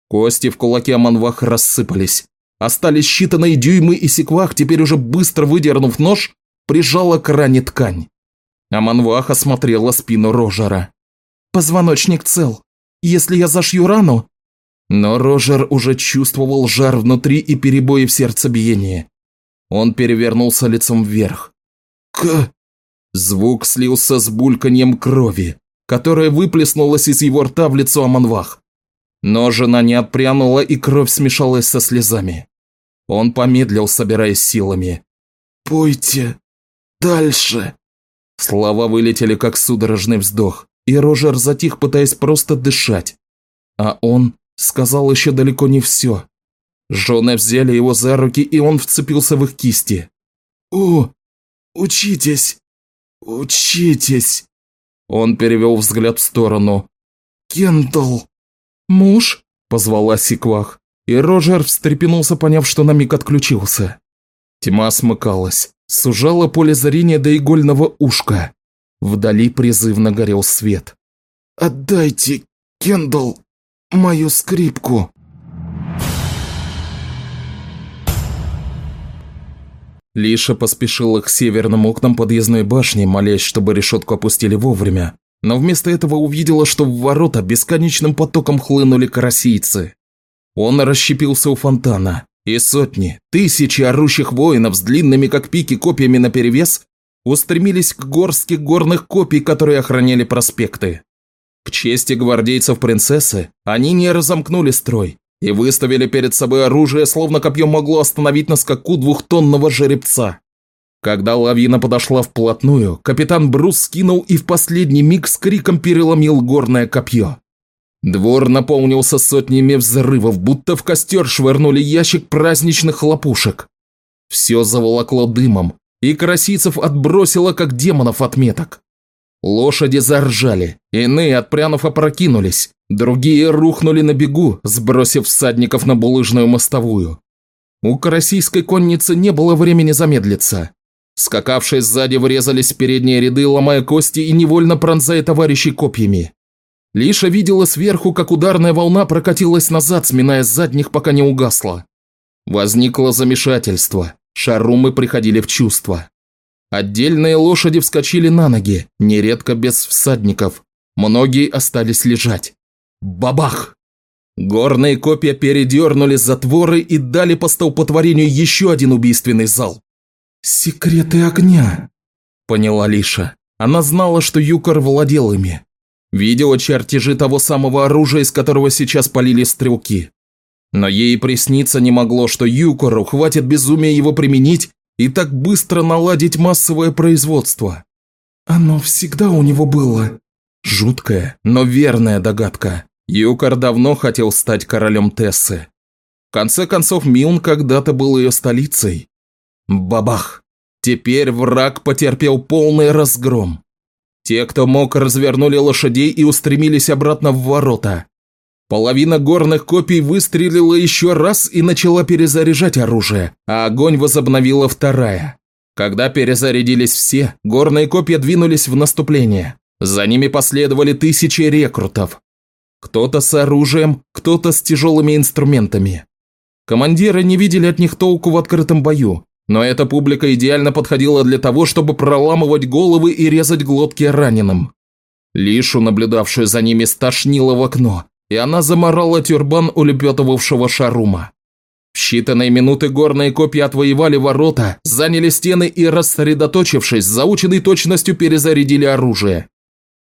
Кости в кулаке Аманвах рассыпались. Остались считанные дюймы, и секвах, теперь уже быстро выдернув нож, прижала к ране ткань. Аманвах осмотрела спину Рожера. «Позвоночник цел. Если я зашью рану...» Но Рожер уже чувствовал жар внутри и перебои в сердцебиении. Он перевернулся лицом вверх. «К...» Звук слился с бульканьем крови, которая выплеснулась из его рта в лицо Аманвах. Но жена не отпрянула, и кровь смешалась со слезами. Он помедлил, собираясь силами. «Пойте дальше!» Слова вылетели, как судорожный вздох и Рожер затих, пытаясь просто дышать. А он сказал еще далеко не все. Жены взяли его за руки, и он вцепился в их кисти. «О, учитесь! Учитесь!» Он перевел взгляд в сторону. «Кендалл!» «Муж?» – позвала Сиквах, и Рожер встрепенулся, поняв, что на миг отключился. Тьма смыкалась, сужала поле зрения до игольного ушка. Вдали призывно горел свет. «Отдайте, Кендалл, мою скрипку!» Лиша поспешила к северным окнам подъездной башни, молясь, чтобы решетку опустили вовремя, но вместо этого увидела, что в ворота бесконечным потоком хлынули карасийцы. Он расщепился у фонтана, и сотни, тысячи орущих воинов с длинными как пики копьями наперевес устремились к горстке горных копий, которые охраняли проспекты. К чести гвардейцев принцессы, они не разомкнули строй и выставили перед собой оружие, словно копье могло остановить на скаку двухтонного жеребца. Когда лавина подошла вплотную, капитан Брус скинул и в последний миг с криком переломил горное копье. Двор наполнился сотнями взрывов, будто в костер швырнули ящик праздничных хлопушек. Все заволокло дымом, и красийцев отбросило, как демонов отметок. Лошади заржали, иные, отпрянув, опрокинулись, другие рухнули на бегу, сбросив всадников на булыжную мостовую. У карасийской конницы не было времени замедлиться. Скакавшие сзади врезались в передние ряды, ломая кости и невольно пронзая товарищей копьями. Лиша видела сверху, как ударная волна прокатилась назад, сминая задних, пока не угасла. Возникло замешательство. Шарумы приходили в чувство. Отдельные лошади вскочили на ноги, нередко без всадников. Многие остались лежать. Бабах! Горные копья передернули затворы и дали по столпотворению еще один убийственный зал. «Секреты огня», – поняла Лиша. Она знала, что Юкор владел ими. Видела чертежи того самого оружия, из которого сейчас полили стрелки. Но ей присниться не могло, что Юкору хватит безумия его применить и так быстро наладить массовое производство. Оно всегда у него было. Жуткая, но верная догадка. Юкор давно хотел стать королем Тессы. В конце концов, Милн когда-то был ее столицей. Бабах! Теперь враг потерпел полный разгром. Те, кто мог, развернули лошадей и устремились обратно в ворота. Половина горных копий выстрелила еще раз и начала перезаряжать оружие, а огонь возобновила вторая. Когда перезарядились все, горные копья двинулись в наступление. За ними последовали тысячи рекрутов. Кто-то с оружием, кто-то с тяжелыми инструментами. Командиры не видели от них толку в открытом бою, но эта публика идеально подходила для того, чтобы проламывать головы и резать глотки раненым. Лишу, наблюдавшую за ними, стошнило в окно, и она заморала тюрбан улепетывавшего шарума. В считанные минуты горные копья отвоевали ворота, заняли стены и, рассредоточившись, заученной точностью перезарядили оружие.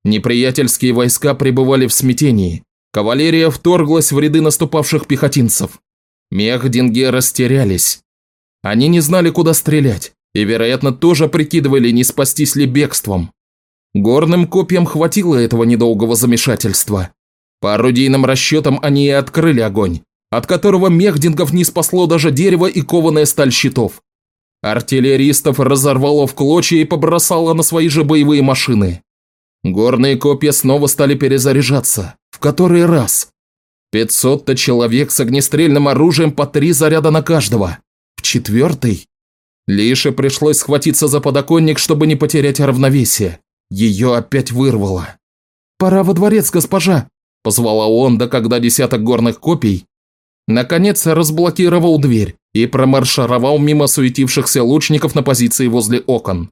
Неприятельские войска пребывали в смятении. Кавалерия вторглась в ряды наступавших пехотинцев. Мехдинги растерялись. Они не знали, куда стрелять, и, вероятно, тоже прикидывали, не спастись ли бегством. Горным копьям хватило этого недолгого замешательства. По орудийным расчетам они и открыли огонь, от которого мехдингов не спасло даже дерево и кованая сталь щитов. Артиллеристов разорвало в клочья и побросало на свои же боевые машины. Горные копья снова стали перезаряжаться. В который раз? Пятьсот-то человек с огнестрельным оружием по три заряда на каждого четвертый. Лише пришлось схватиться за подоконник, чтобы не потерять равновесие. Ее опять вырвало. «Пора во дворец, госпожа!» – позвала Онда, когда десяток горных копий наконец разблокировал дверь и промаршировал мимо суетившихся лучников на позиции возле окон.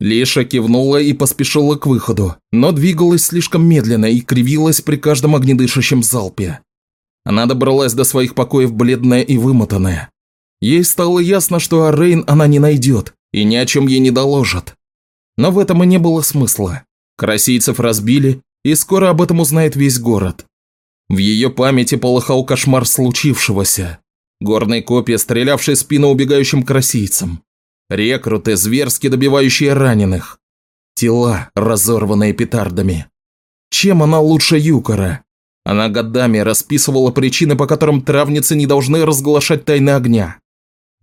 Лиша кивнула и поспешила к выходу, но двигалась слишком медленно и кривилась при каждом огнедышащем залпе. Она добралась до своих покоев бледная и вымотанная. Ей стало ясно, что Арейн она не найдет и ни о чем ей не доложат. Но в этом и не было смысла. Красийцев разбили, и скоро об этом узнает весь город. В ее памяти полыхал кошмар случившегося. Горные копья, стрелявшие спину убегающим красийцам. Рекруты, зверски добивающие раненых. Тела, разорванные петардами. Чем она лучше Юкора? Она годами расписывала причины, по которым травницы не должны разглашать тайны огня.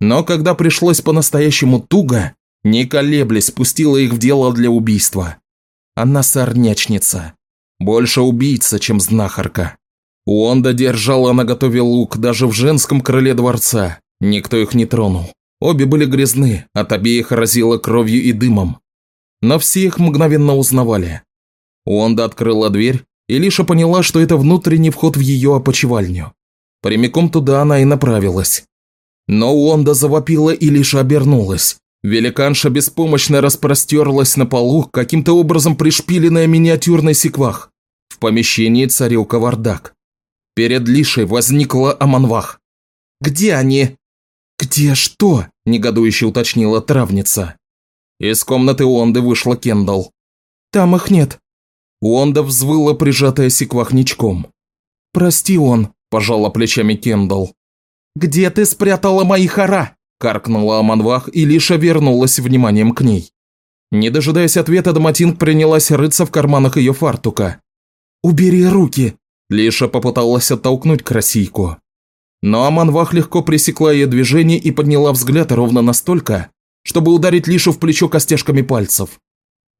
Но когда пришлось по-настоящему туго, не колеблясь, спустила их в дело для убийства. Она сорнячница. Больше убийца, чем знахарка. Уонда держала на готове лук даже в женском крыле дворца. Никто их не тронул. Обе были грязны, от обеих разило кровью и дымом. Но все их мгновенно узнавали. Уонда открыла дверь и Лиша поняла, что это внутренний вход в ее опочивальню. Прямиком туда она и направилась. Но Уонда завопила и лишь обернулась. Великанша беспомощно распростерлась на полу, каким-то образом пришпиленная миниатюрной секвах. В помещении царил кавардак. Перед Лишей возникла Аманвах. «Где они?» «Где что?» – негодующе уточнила травница. Из комнаты Уонды вышла Кендалл. «Там их нет». Уонда взвыла, прижатая секвах ничком. «Прости, он», – пожала плечами Кендалл. «Где ты спрятала мои хара?» – каркнула Аманвах, и Лиша вернулась вниманием к ней. Не дожидаясь ответа, Доматинг принялась рыться в карманах ее фартука. «Убери руки!» – Лиша попыталась оттолкнуть красийку. Но Аманвах легко пресекла ее движение и подняла взгляд ровно настолько, чтобы ударить Лишу в плечо костяшками пальцев.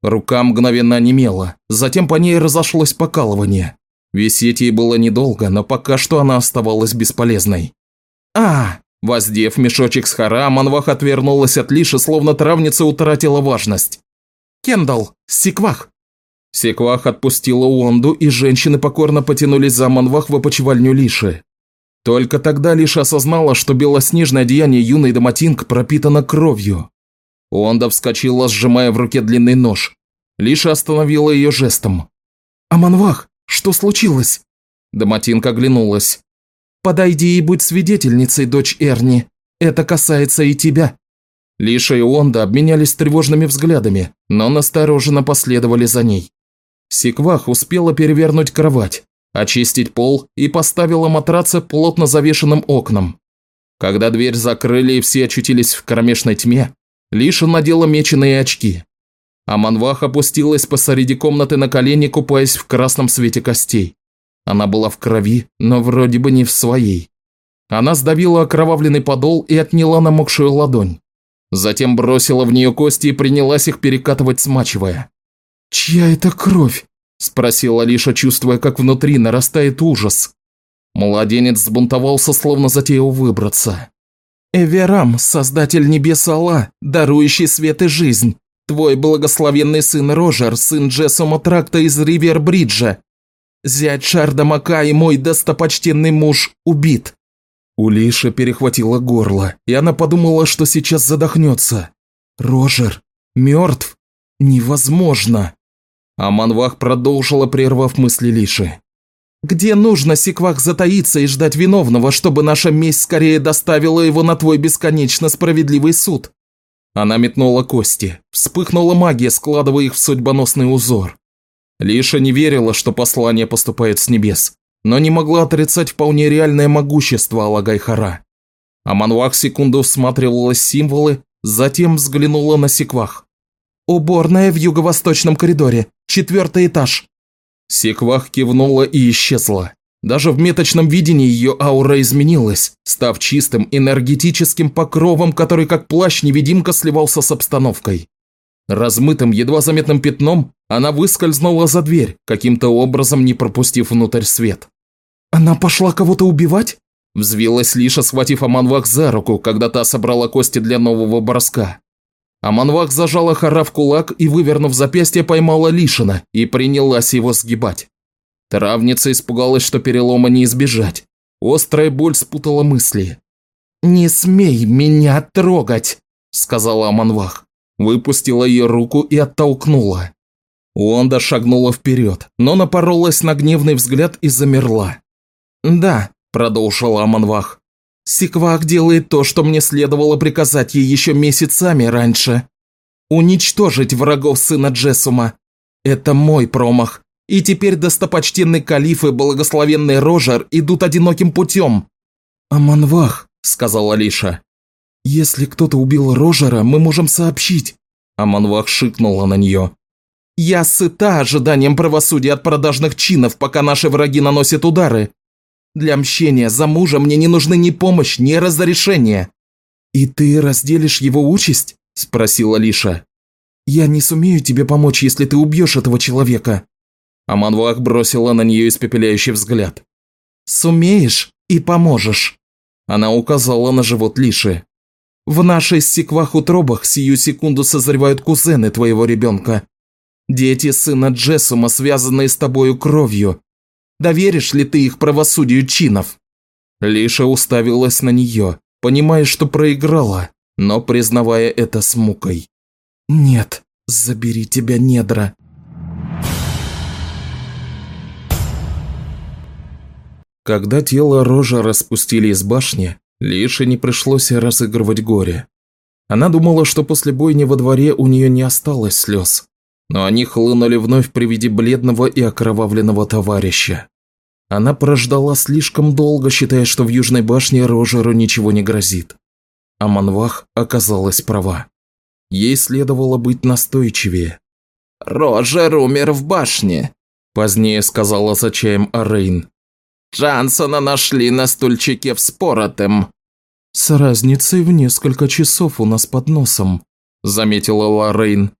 Рука мгновенно онемела, затем по ней разошлось покалывание. Висеть ей было недолго, но пока что она оставалась бесполезной. «А!» Воздев мешочек с хара, Манвах отвернулась от Лиши, словно травница утратила важность. «Кендалл, Секвах!» Секвах отпустила Уонду, и женщины покорно потянулись за Манвах в опочивальню Лиши. Только тогда Лиша осознала, что белоснежное одеяние юной Доматинг пропитано кровью. Уонда вскочила, сжимая в руке длинный нож. Лиша остановила ее жестом. «Аманвах, что случилось?» Доматинка оглянулась. Подойди и будь свидетельницей, дочь Эрни. Это касается и тебя». Лиша и Онда обменялись тревожными взглядами, но настороженно последовали за ней. Секвах успела перевернуть кровать, очистить пол и поставила матрацы плотно завешенным окном. Когда дверь закрыли и все очутились в кромешной тьме, Лиша надела меченые очки. А Манвах опустилась посреди комнаты на колени, купаясь в красном свете костей. Она была в крови, но вроде бы не в своей. Она сдавила окровавленный подол и отняла намокшую ладонь. Затем бросила в нее кости и принялась их перекатывать, смачивая. «Чья это кровь?» – спросила Алиша, чувствуя, как внутри нарастает ужас. Младенец сбунтовался, словно затеял выбраться. «Эверам, создатель небес Алла, дарующий свет и жизнь, твой благословенный сын Рожер, сын Джессома Тракта из Ривер-Бриджа, Зять Шарда Мака и мой достопочтенный муж убит». У Лиши перехватило горло, и она подумала, что сейчас задохнется. «Рожер мертв? Невозможно!» А Манвах продолжила, прервав мысли Лиши. «Где нужно, Секвах, затаиться и ждать виновного, чтобы наша месть скорее доставила его на твой бесконечно справедливый суд?» Она метнула кости. Вспыхнула магия, складывая их в судьбоносный узор. Лиша не верила, что послание поступает с небес, но не могла отрицать вполне реальное могущество Алагайхара. А Манвах секунду всматривалась символы, затем взглянула на Секвах. «Уборная в юго-восточном коридоре, четвертый этаж». Секвах кивнула и исчезла. Даже в меточном видении ее аура изменилась, став чистым энергетическим покровом, который как плащ-невидимка сливался с обстановкой. Размытым, едва заметным пятном она выскользнула за дверь, каким-то образом не пропустив внутрь свет. «Она пошла кого-то убивать?» Взвилась Лиша, схватив Аманвах за руку, когда та собрала кости для нового броска. Аманвах зажала Хара в кулак и, вывернув запястье, поймала Лишина и принялась его сгибать. Травница испугалась, что перелома не избежать. Острая боль спутала мысли. «Не смей меня трогать!» – сказала Аманвах. Выпустила ее руку и оттолкнула. Уонда шагнула вперед, но напоролась на гневный взгляд и замерла. «Да», – продолжила Аманвах. «Сиквак делает то, что мне следовало приказать ей еще месяцами раньше. Уничтожить врагов сына Джессума. Это мой промах, и теперь достопочтенный калиф и благословенный Рожер идут одиноким путем». «Аманвах», – сказала Алиша. «Если кто-то убил Рожера, мы можем сообщить». Аманвах шикнула на нее. «Я сыта ожиданием правосудия от продажных чинов, пока наши враги наносят удары. Для мщения за мужа мне не нужны ни помощь, ни разрешение». «И ты разделишь его участь?» – спросила Лиша. «Я не сумею тебе помочь, если ты убьешь этого человека». Аманвах бросила на нее испепеляющий взгляд. «Сумеешь и поможешь». Она указала на живот Лиши. «В нашей секвах утробах сию секунду созревают кузены твоего ребенка. Дети сына Джессума, связанные с тобою кровью. Доверишь ли ты их правосудию чинов?» Лиша уставилась на нее, понимая, что проиграла, но признавая это с мукой. «Нет, забери тебя, недра», Когда тело Рожа распустили из башни, Лише не пришлось разыгрывать горе. Она думала, что после бойни во дворе у нее не осталось слез, но они хлынули вновь при виде бледного и окровавленного товарища. Она прождала слишком долго, считая, что в Южной башне Рожеру ничего не грозит. А Манвах оказалась права. Ей следовало быть настойчивее. «Рожер умер в башне», – позднее сказала за чаем Арейн. Джансона нашли на стульчике вспоротым». «С разницей в несколько часов у нас под носом», – заметила Лоррейн.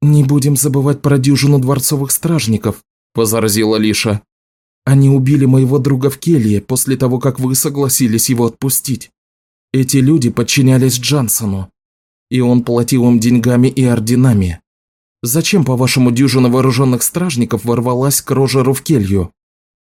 «Не будем забывать про дюжину дворцовых стражников», – возразила Лиша. «Они убили моего друга в келье после того, как вы согласились его отпустить. Эти люди подчинялись Джансону, и он платил им деньгами и орденами. Зачем, по-вашему, дюжина вооруженных стражников ворвалась к Рожеру в келью?»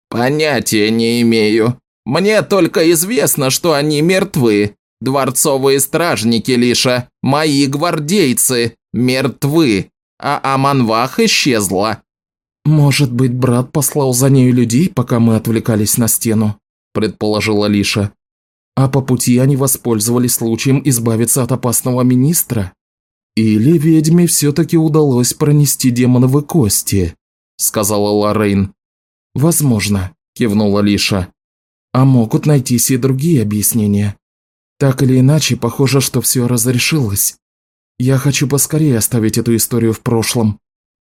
«Понятия не имею. Мне только известно, что они мертвы. Дворцовые стражники Лиша, мои гвардейцы, мертвы, а Аманвах исчезла». «Может быть, брат послал за нею людей, пока мы отвлекались на стену?» – предположила Лиша. «А по пути они воспользовались случаем избавиться от опасного министра? Или ведьме все-таки удалось пронести демоновы кости?» – сказала Лоррейн. «Возможно», – кивнула Лиша. «А могут найтись и другие объяснения. Так или иначе, похоже, что все разрешилось. Я хочу поскорее оставить эту историю в прошлом».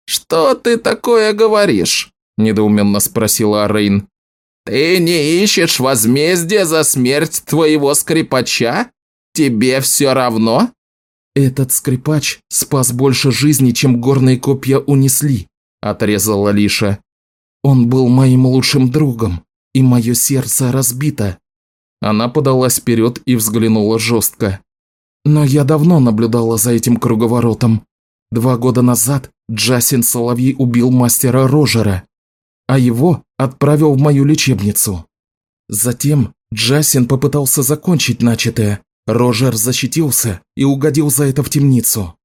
«Что ты такое говоришь?» – недоуменно спросила Арейн. «Ты не ищешь возмездия за смерть твоего скрипача? Тебе все равно?» «Этот скрипач спас больше жизни, чем горные копья унесли», – отрезала Лиша. Он был моим лучшим другом, и мое сердце разбито». Она подалась вперед и взглянула жестко. Но я давно наблюдала за этим круговоротом. Два года назад Джасин Соловей убил мастера Рожера, а его отправил в мою лечебницу. Затем Джасин попытался закончить начатое, Рожер защитился и угодил за это в темницу.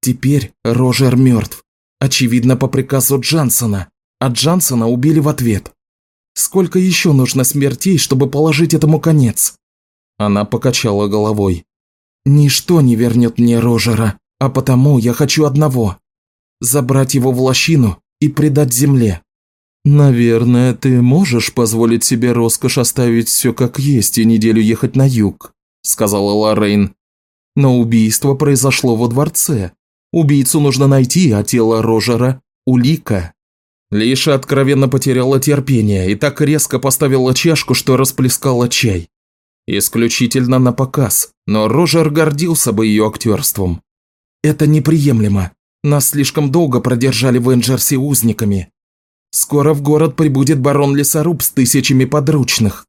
Теперь Рожер мертв, очевидно по приказу Джансона, а Джансона убили в ответ. Сколько еще нужно смертей, чтобы положить этому конец? Она покачала головой. Ничто не вернет мне Рожера, а потому я хочу одного – забрать его в лощину и предать земле. «Наверное, ты можешь позволить себе роскошь оставить все как есть и неделю ехать на юг», – сказала Лоррейн. «Но убийство произошло во дворце. Убийцу нужно найти, а тело Рожера – улика». Лиша откровенно потеряла терпение и так резко поставила чашку, что расплескала чай. Исключительно на показ, но Рожер гордился бы ее актерством. «Это неприемлемо. Нас слишком долго продержали в Энджерсе узниками. Скоро в город прибудет барон Лесоруб с тысячами подручных.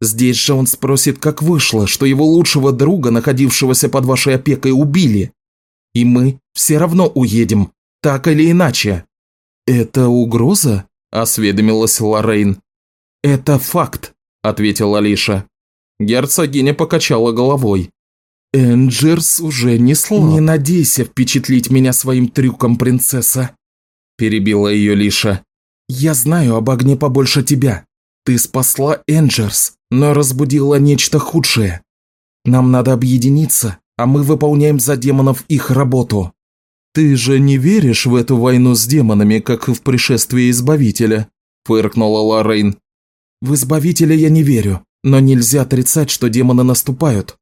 Здесь же он спросит, как вышло, что его лучшего друга, находившегося под вашей опекой, убили. И мы все равно уедем, так или иначе». «Это угроза?» – осведомилась Лоррейн. «Это факт», – ответила Алиша. Герцогиня покачала головой. «Энджерс уже не слаб». «Не надейся впечатлить меня своим трюком, принцесса», – перебила ее Лиша. «Я знаю об огне побольше тебя. Ты спасла Энджерс, но разбудила нечто худшее. Нам надо объединиться, а мы выполняем за демонов их работу». «Ты же не веришь в эту войну с демонами, как в пришествие Избавителя?» – фыркнула Лоррейн. «В Избавителя я не верю, но нельзя отрицать, что демоны наступают.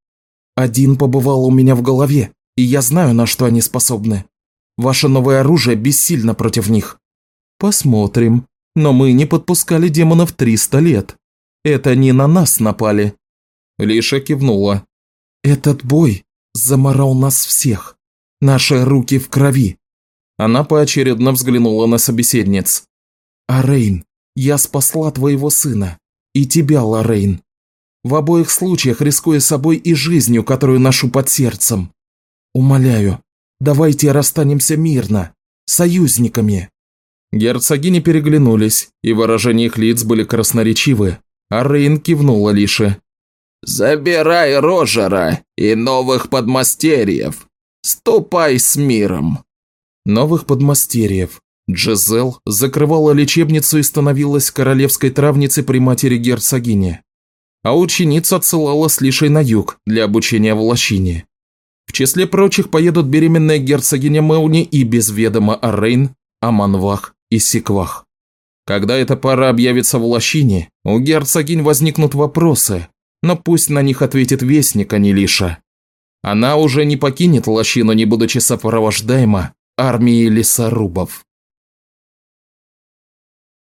Один побывал у меня в голове, и я знаю, на что они способны. Ваше новое оружие бессильно против них». «Посмотрим. Но мы не подпускали демонов 300 лет. Это не на нас напали». Лиша кивнула. «Этот бой заморал нас всех. Наши руки в крови». Она поочередно взглянула на собеседниц. «Арейн, я спасла твоего сына. И тебя, Лоррейн. В обоих случаях рискуя собой и жизнью, которую ношу под сердцем. Умоляю, давайте расстанемся мирно, союзниками». Герцогини переглянулись, и выражения их лиц были красноречивы, а Рейн кивнула Лише. «Забирай Рожера и новых подмастерьев. Ступай с миром». Новых подмастерьев. Джезел закрывала лечебницу и становилась королевской травницей при матери герцогини. А учениц отсылала с Лишей на юг для обучения в лощине. В числе прочих поедут беременная герцогиня Мелни и без ведома Аррейн, Аманвах и Сиквах. Когда эта пара объявится в лощине, у герцогинь возникнут вопросы, но пусть на них ответит вестник, а не Лиша. Она уже не покинет лощину, не будучи сопровождаема армией лесорубов.